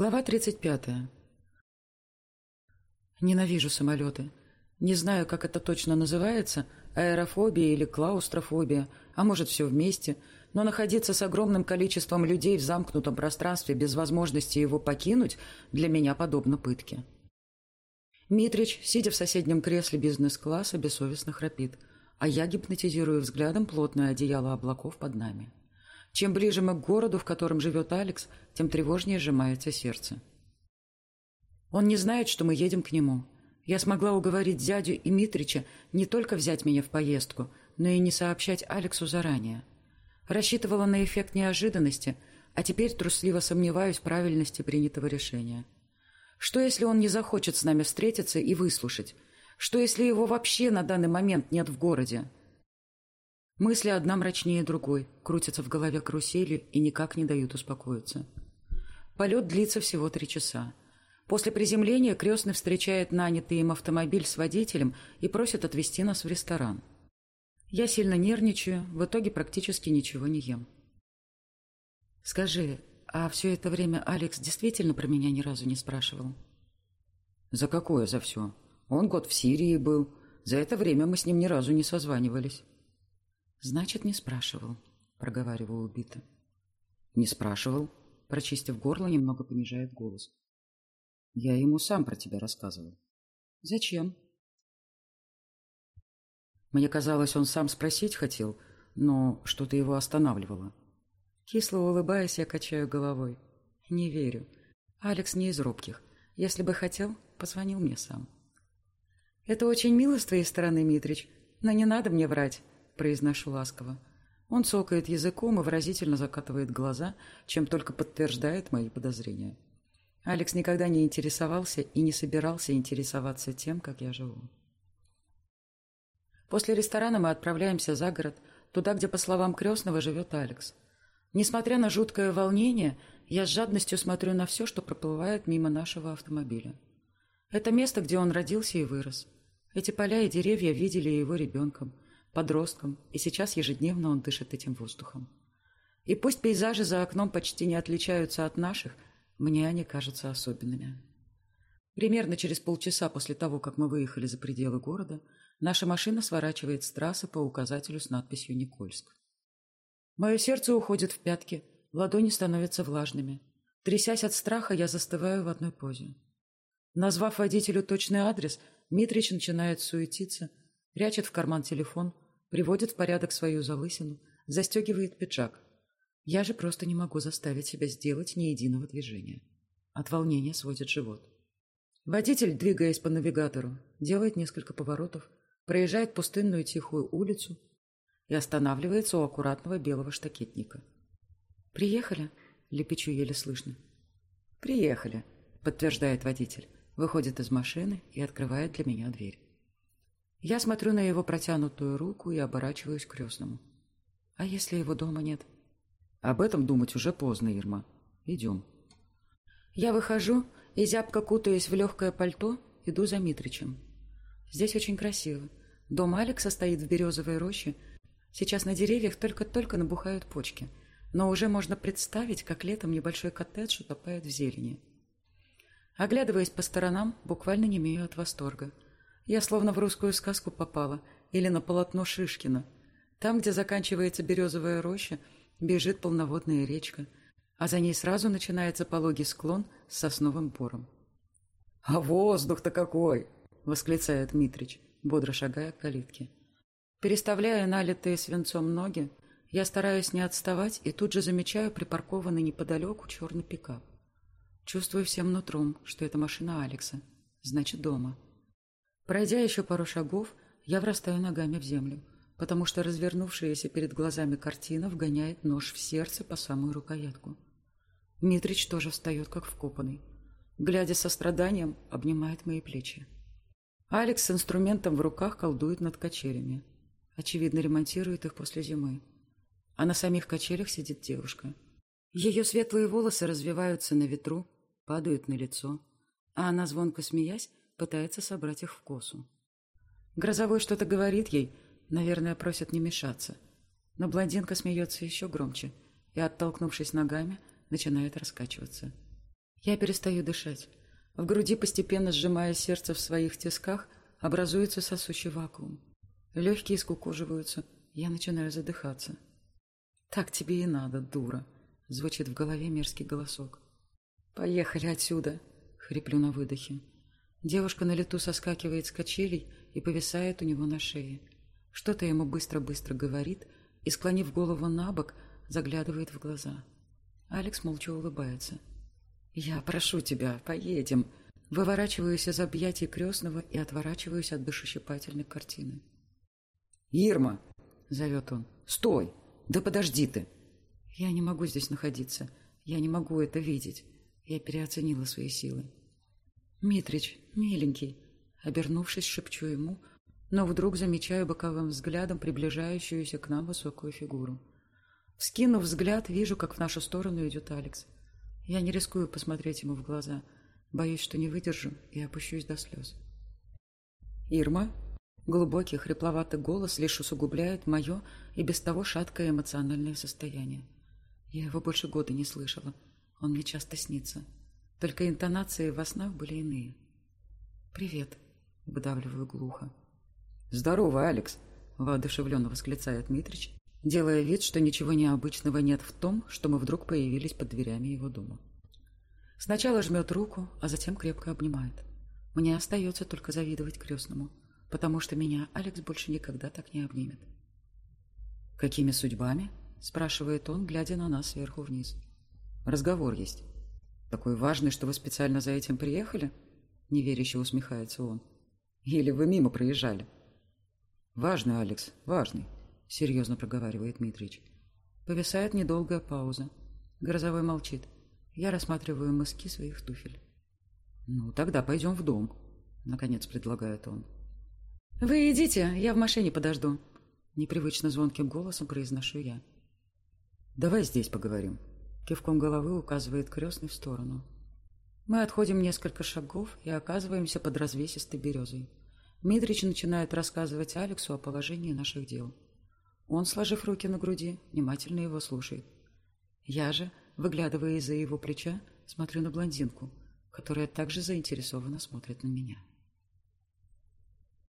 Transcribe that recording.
Глава 35. Ненавижу самолеты. Не знаю, как это точно называется, аэрофобия или клаустрофобия, а может все вместе, но находиться с огромным количеством людей в замкнутом пространстве без возможности его покинуть для меня подобно пытке. Митрич, сидя в соседнем кресле бизнес-класса, бессовестно храпит, а я гипнотизирую взглядом плотное одеяло облаков под нами. Чем ближе мы к городу, в котором живет Алекс, тем тревожнее сжимается сердце. Он не знает, что мы едем к нему. Я смогла уговорить дядю и Митрича не только взять меня в поездку, но и не сообщать Алексу заранее. Рассчитывала на эффект неожиданности, а теперь трусливо сомневаюсь в правильности принятого решения. Что, если он не захочет с нами встретиться и выслушать? Что, если его вообще на данный момент нет в городе? Мысли одна мрачнее другой, крутятся в голове карусели и никак не дают успокоиться. Полет длится всего три часа. После приземления крестный встречает нанятый им автомобиль с водителем и просит отвезти нас в ресторан. Я сильно нервничаю, в итоге практически ничего не ем. «Скажи, а все это время Алекс действительно про меня ни разу не спрашивал?» «За какое за все? Он год в Сирии был. За это время мы с ним ни разу не созванивались». «Значит, не спрашивал», — проговариваю убито. «Не спрашивал», — прочистив горло, немного понижает голос. «Я ему сам про тебя рассказывал». «Зачем?» Мне казалось, он сам спросить хотел, но что-то его останавливало. Кисло улыбаясь, я качаю головой. «Не верю. Алекс не из робких. Если бы хотел, позвонил мне сам». «Это очень мило с твоей стороны, Митрич, но не надо мне врать произношу ласково. Он цокает языком и выразительно закатывает глаза, чем только подтверждает мои подозрения. Алекс никогда не интересовался и не собирался интересоваться тем, как я живу. После ресторана мы отправляемся за город, туда, где, по словам крестного, живет Алекс. Несмотря на жуткое волнение, я с жадностью смотрю на все, что проплывает мимо нашего автомобиля. Это место, где он родился и вырос. Эти поля и деревья видели его ребенком – подростком, и сейчас ежедневно он дышит этим воздухом. И пусть пейзажи за окном почти не отличаются от наших, мне они кажутся особенными. Примерно через полчаса после того, как мы выехали за пределы города, наша машина сворачивает с трассы по указателю с надписью «Никольск». Мое сердце уходит в пятки, ладони становятся влажными. Трясясь от страха, я застываю в одной позе. Назвав водителю точный адрес, Митрич начинает суетиться, прячет в карман телефон, приводит в порядок свою залысину, застегивает пиджак. Я же просто не могу заставить себя сделать ни единого движения. От волнения сводит живот. Водитель, двигаясь по навигатору, делает несколько поворотов, проезжает пустынную тихую улицу и останавливается у аккуратного белого штакетника. «Приехали?» — лепечу еле слышно. «Приехали», — подтверждает водитель, выходит из машины и открывает для меня дверь. Я смотрю на его протянутую руку и оборачиваюсь к крестному. А если его дома нет? Об этом думать уже поздно, Ирма. Идем. Я выхожу и, зябко кутаясь в легкое пальто, иду за Митричем. Здесь очень красиво. Дом Алекса стоит в березовой роще. Сейчас на деревьях только-только набухают почки. Но уже можно представить, как летом небольшой коттедж утопает в зелени. Оглядываясь по сторонам, буквально не имею от восторга – я словно в русскую сказку попала или на полотно Шишкина. Там, где заканчивается березовая роща, бежит полноводная речка, а за ней сразу начинается пологий склон с сосновым бором. «А воздух-то какой!» — восклицает Митрич, бодро шагая к калитке. Переставляя налитые свинцом ноги, я стараюсь не отставать и тут же замечаю припаркованный неподалеку черный пикап. Чувствую всем нутром, что это машина Алекса, значит, дома. Пройдя еще пару шагов, я врастаю ногами в землю, потому что развернувшаяся перед глазами картина вгоняет нож в сердце по самую рукоятку. Митрич тоже встает, как вкопанный. Глядя со страданием, обнимает мои плечи. Алекс с инструментом в руках колдует над качелями. Очевидно, ремонтирует их после зимы. А на самих качелях сидит девушка. Ее светлые волосы развиваются на ветру, падают на лицо, а она, звонко смеясь, пытается собрать их в косу. Грозовой что-то говорит ей, наверное, просит не мешаться. Но блондинка смеется еще громче и, оттолкнувшись ногами, начинает раскачиваться. Я перестаю дышать. В груди, постепенно сжимая сердце в своих тисках, образуется сосущий вакуум. Легкие скукоживаются, я начинаю задыхаться. «Так тебе и надо, дура!» — звучит в голове мерзкий голосок. «Поехали отсюда!» — хриплю на выдохе. Девушка на лету соскакивает с качелей и повисает у него на шее. Что-то ему быстро-быстро говорит и, склонив голову на бок, заглядывает в глаза. Алекс молча улыбается. «Я прошу тебя, поедем!» Выворачиваюсь из объятий крестного и отворачиваюсь от душещипательной картины. «Ирма!» — зовет он. «Стой! Да подожди ты!» «Я не могу здесь находиться. Я не могу это видеть. Я переоценила свои силы». «Митрич, миленький!» Обернувшись, шепчу ему, но вдруг замечаю боковым взглядом приближающуюся к нам высокую фигуру. Вскинув взгляд, вижу, как в нашу сторону идет Алекс. Я не рискую посмотреть ему в глаза. Боюсь, что не выдержу и опущусь до слез. «Ирма?» Глубокий, хрипловатый голос лишь усугубляет мое и без того шаткое эмоциональное состояние. Я его больше года не слышала. Он мне часто снится. Только интонации во снах были иные. «Привет», — выдавливаю глухо. «Здорово, Алекс!» — воодушевленно восклицает Митрич, делая вид, что ничего необычного нет в том, что мы вдруг появились под дверями его дома. Сначала жмет руку, а затем крепко обнимает. Мне остается только завидовать крестному, потому что меня Алекс больше никогда так не обнимет. «Какими судьбами?» — спрашивает он, глядя на нас сверху вниз. «Разговор есть. Такой важный, что вы специально за этим приехали?» — неверяще усмехается он. «Или вы мимо проезжали?» «Важный, Алекс, важный», — серьезно проговаривает Дмитрич. Повисает недолгая пауза. Грозовой молчит. Я рассматриваю мыски своих туфель. «Ну, тогда пойдем в дом», — наконец предлагает он. «Вы идите, я в машине подожду», — непривычно звонким голосом произношу я. «Давай здесь поговорим», — кивком головы указывает крестный в сторону. Мы отходим несколько шагов и оказываемся под развесистой березой. Митрич начинает рассказывать Алексу о положении наших дел. Он, сложив руки на груди, внимательно его слушает. Я же, выглядывая из-за его плеча, смотрю на блондинку, которая также заинтересованно смотрит на меня.